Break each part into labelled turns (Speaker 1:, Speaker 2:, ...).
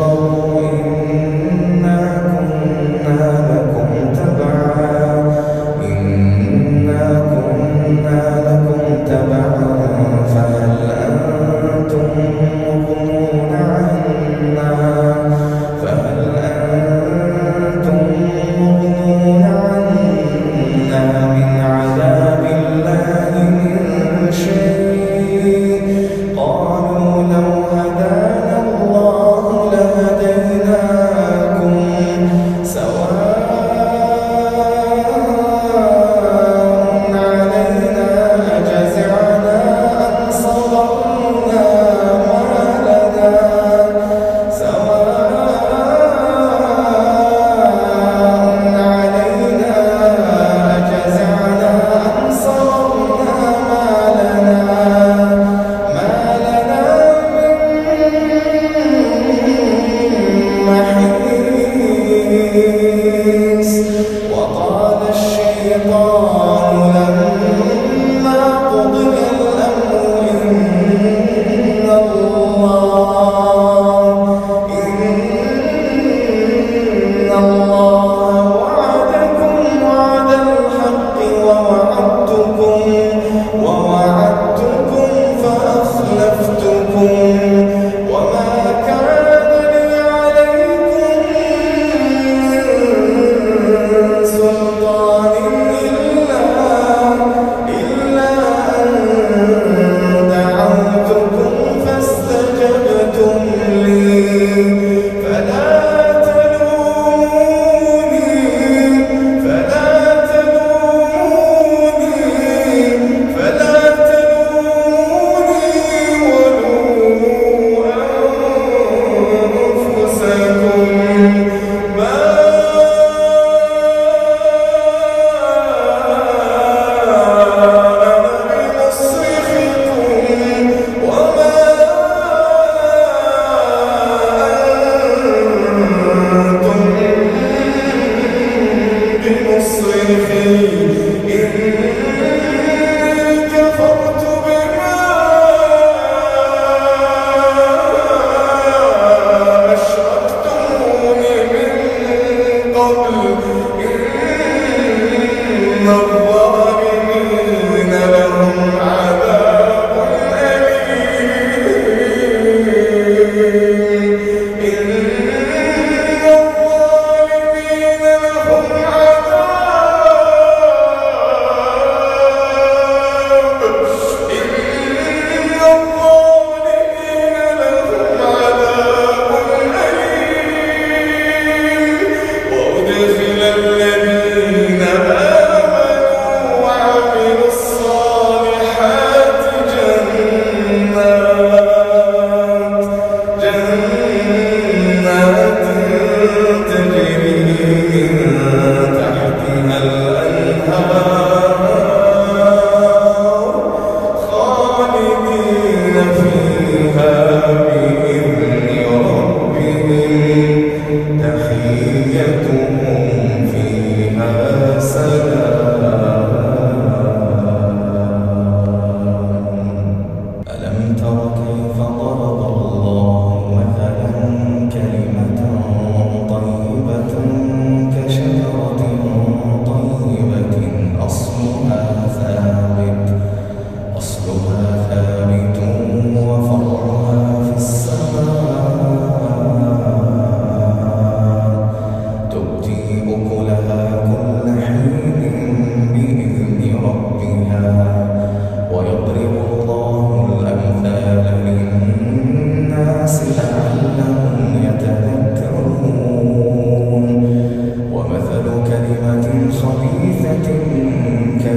Speaker 1: Oh, الله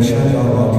Speaker 1: شجرة